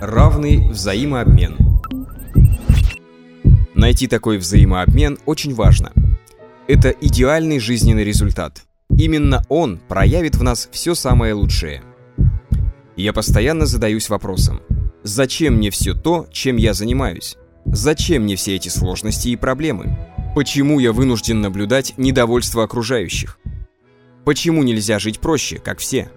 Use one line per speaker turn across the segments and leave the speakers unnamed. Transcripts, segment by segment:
Равный взаимообмен. Найти такой взаимообмен очень важно. Это идеальный жизненный результат. Именно он проявит в нас все самое лучшее. Я постоянно задаюсь вопросом, зачем мне все то, чем я занимаюсь? Зачем мне все эти сложности и проблемы? Почему я вынужден наблюдать недовольство окружающих? Почему нельзя жить проще, как все?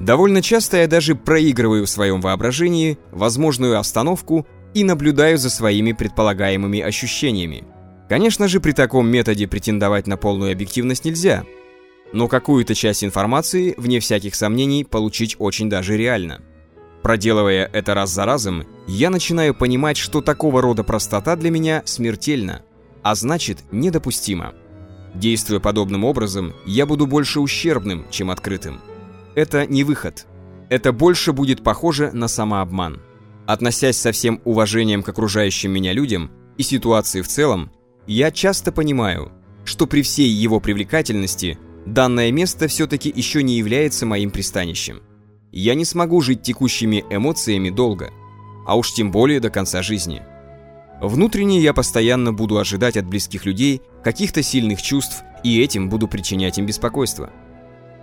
Довольно часто я даже проигрываю в своем воображении возможную остановку и наблюдаю за своими предполагаемыми ощущениями. Конечно же, при таком методе претендовать на полную объективность нельзя, но какую-то часть информации, вне всяких сомнений, получить очень даже реально. Проделывая это раз за разом, я начинаю понимать, что такого рода простота для меня смертельна, а значит недопустима. Действуя подобным образом, я буду больше ущербным, чем открытым. Это не выход. Это больше будет похоже на самообман. Относясь со всем уважением к окружающим меня людям и ситуации в целом, я часто понимаю, что при всей его привлекательности данное место все-таки еще не является моим пристанищем. Я не смогу жить текущими эмоциями долго, а уж тем более до конца жизни. Внутренне я постоянно буду ожидать от близких людей каких-то сильных чувств и этим буду причинять им беспокойство.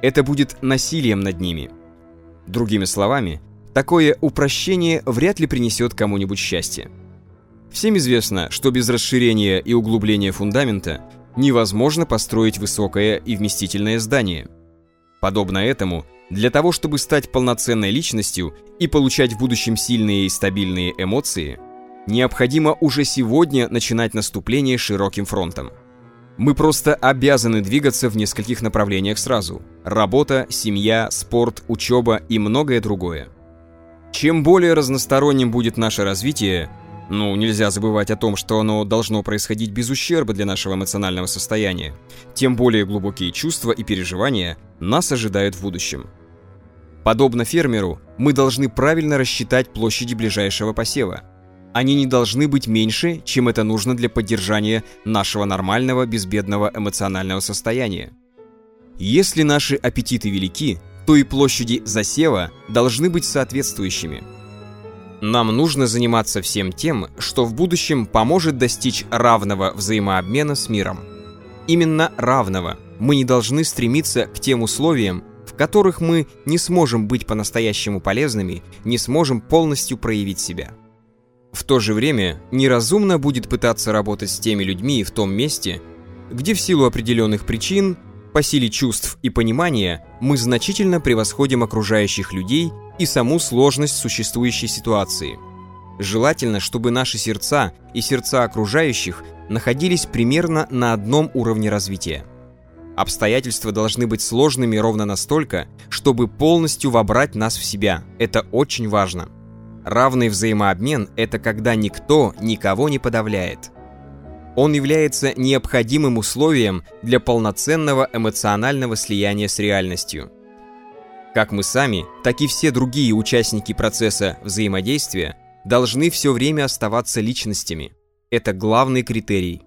Это будет насилием над ними. Другими словами, такое упрощение вряд ли принесет кому-нибудь счастье. Всем известно, что без расширения и углубления фундамента невозможно построить высокое и вместительное здание. Подобно этому, для того, чтобы стать полноценной личностью и получать в будущем сильные и стабильные эмоции, необходимо уже сегодня начинать наступление широким фронтом. Мы просто обязаны двигаться в нескольких направлениях сразу. Работа, семья, спорт, учеба и многое другое. Чем более разносторонним будет наше развитие, ну, нельзя забывать о том, что оно должно происходить без ущерба для нашего эмоционального состояния. Тем более глубокие чувства и переживания нас ожидают в будущем. Подобно фермеру, мы должны правильно рассчитать площади ближайшего посева. Они не должны быть меньше, чем это нужно для поддержания нашего нормального безбедного эмоционального состояния. Если наши аппетиты велики, то и площади засева должны быть соответствующими – нам нужно заниматься всем тем, что в будущем поможет достичь равного взаимообмена с миром. Именно равного. Мы не должны стремиться к тем условиям, в которых мы не сможем быть по-настоящему полезными, не сможем полностью проявить себя. В то же время неразумно будет пытаться работать с теми людьми в том месте, где в силу определенных причин, по силе чувств и понимания, мы значительно превосходим окружающих людей и саму сложность существующей ситуации. Желательно, чтобы наши сердца и сердца окружающих находились примерно на одном уровне развития. Обстоятельства должны быть сложными ровно настолько, чтобы полностью вобрать нас в себя. Это очень важно. Равный взаимообмен – это когда никто никого не подавляет. Он является необходимым условием для полноценного эмоционального слияния с реальностью. Как мы сами, так и все другие участники процесса взаимодействия должны все время оставаться личностями. Это главный критерий.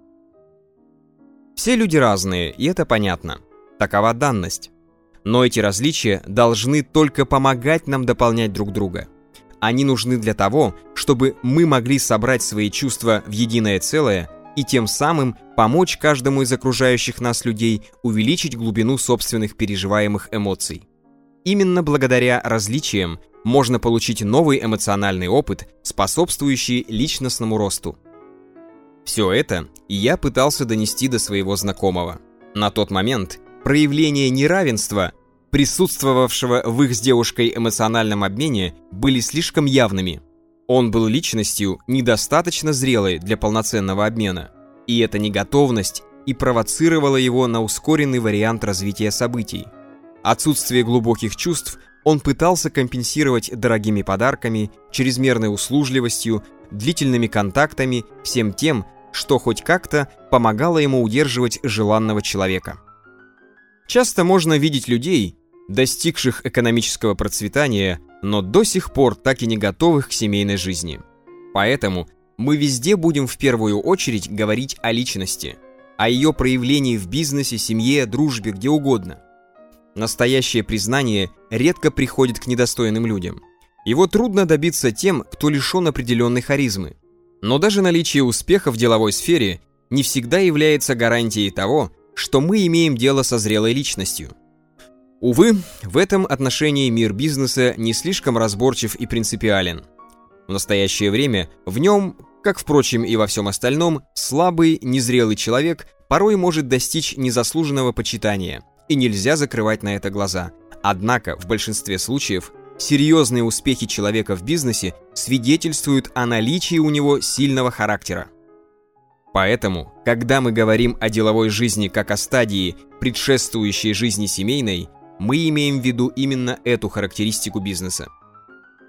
Все люди разные, и это понятно. Такова данность. Но эти различия должны только помогать нам дополнять друг друга. Они нужны для того, чтобы мы могли собрать свои чувства в единое целое и тем самым помочь каждому из окружающих нас людей увеличить глубину собственных переживаемых эмоций. Именно благодаря различиям можно получить новый эмоциональный опыт, способствующий личностному росту. Все это я пытался донести до своего знакомого. На тот момент проявления неравенства, присутствовавшего в их с девушкой эмоциональном обмене, были слишком явными. Он был личностью недостаточно зрелой для полноценного обмена, и эта неготовность и провоцировала его на ускоренный вариант развития событий – Отсутствие глубоких чувств он пытался компенсировать дорогими подарками, чрезмерной услужливостью, длительными контактами, всем тем, что хоть как-то помогало ему удерживать желанного человека. Часто можно видеть людей, достигших экономического процветания, но до сих пор так и не готовых к семейной жизни. Поэтому мы везде будем в первую очередь говорить о личности, о ее проявлении в бизнесе, семье, дружбе, где угодно – Настоящее признание редко приходит к недостойным людям. Его трудно добиться тем, кто лишен определенной харизмы. Но даже наличие успеха в деловой сфере не всегда является гарантией того, что мы имеем дело со зрелой личностью. Увы, в этом отношении мир бизнеса не слишком разборчив и принципиален. В настоящее время в нем, как, впрочем, и во всем остальном, слабый, незрелый человек порой может достичь незаслуженного почитания, и нельзя закрывать на это глаза. Однако, в большинстве случаев, серьезные успехи человека в бизнесе свидетельствуют о наличии у него сильного характера. Поэтому, когда мы говорим о деловой жизни как о стадии, предшествующей жизни семейной, мы имеем в виду именно эту характеристику бизнеса.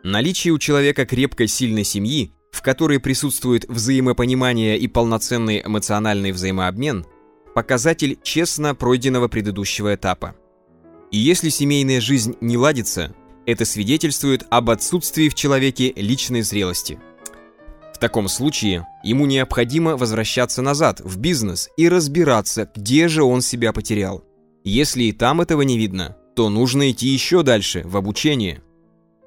Наличие у человека крепкой сильной семьи, в которой присутствует взаимопонимание и полноценный эмоциональный взаимообмен, показатель честно пройденного предыдущего этапа. И если семейная жизнь не ладится, это свидетельствует об отсутствии в человеке личной зрелости. В таком случае ему необходимо возвращаться назад, в бизнес, и разбираться, где же он себя потерял. Если и там этого не видно, то нужно идти еще дальше, в обучение.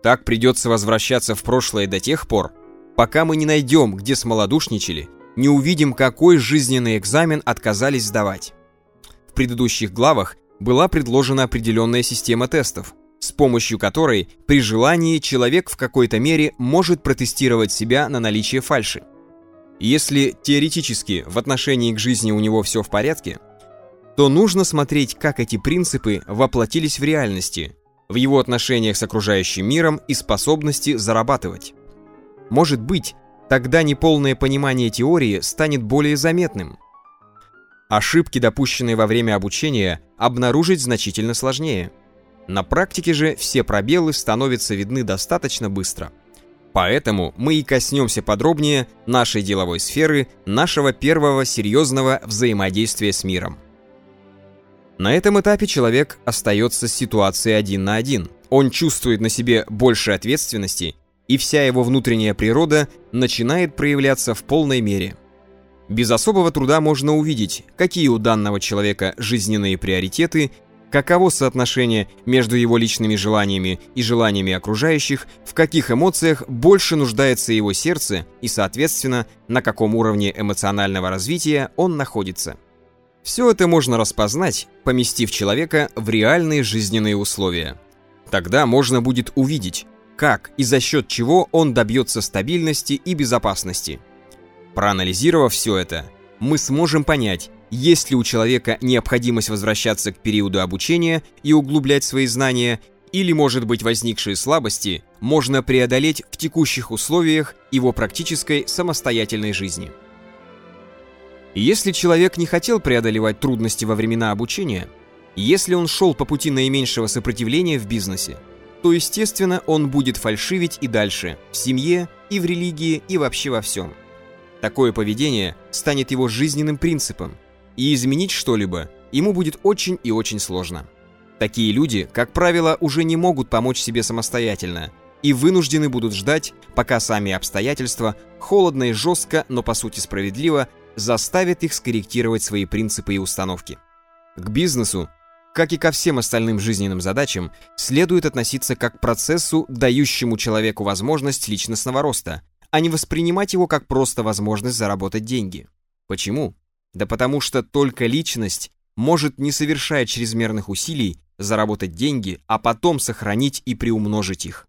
Так придется возвращаться в прошлое до тех пор, пока мы не найдем, где смолодушничали, не увидим, какой жизненный экзамен отказались сдавать. В предыдущих главах была предложена определенная система тестов, с помощью которой при желании человек в какой-то мере может протестировать себя на наличие фальши. Если теоретически в отношении к жизни у него все в порядке, то нужно смотреть, как эти принципы воплотились в реальности, в его отношениях с окружающим миром и способности зарабатывать. Может быть, тогда неполное понимание теории станет более заметным. Ошибки, допущенные во время обучения, обнаружить значительно сложнее – на практике же все пробелы становятся видны достаточно быстро. Поэтому мы и коснемся подробнее нашей деловой сферы, нашего первого серьезного взаимодействия с миром. На этом этапе человек остается с ситуацией один на один. Он чувствует на себе больше ответственности, и вся его внутренняя природа начинает проявляться в полной мере. Без особого труда можно увидеть, какие у данного человека жизненные приоритеты каково соотношение между его личными желаниями и желаниями окружающих, в каких эмоциях больше нуждается его сердце и, соответственно, на каком уровне эмоционального развития он находится. Все это можно распознать, поместив человека в реальные жизненные условия. Тогда можно будет увидеть, как и за счет чего он добьется стабильности и безопасности. Проанализировав все это, мы сможем понять, есть ли у человека необходимость возвращаться к периоду обучения и углублять свои знания, или, может быть, возникшие слабости можно преодолеть в текущих условиях его практической самостоятельной жизни. Если человек не хотел преодолевать трудности во времена обучения, если он шел по пути наименьшего сопротивления в бизнесе, то, естественно, он будет фальшивить и дальше, в семье, и в религии, и вообще во всем. Такое поведение станет его жизненным принципом, и изменить что-либо ему будет очень и очень сложно. Такие люди, как правило, уже не могут помочь себе самостоятельно и вынуждены будут ждать, пока сами обстоятельства, холодно и жестко, но по сути справедливо, заставят их скорректировать свои принципы и установки. К бизнесу, как и ко всем остальным жизненным задачам, следует относиться как к процессу, дающему человеку возможность личностного роста, а не воспринимать его как просто возможность заработать деньги. Почему? Да потому что только личность может, не совершая чрезмерных усилий, заработать деньги, а потом сохранить и приумножить их.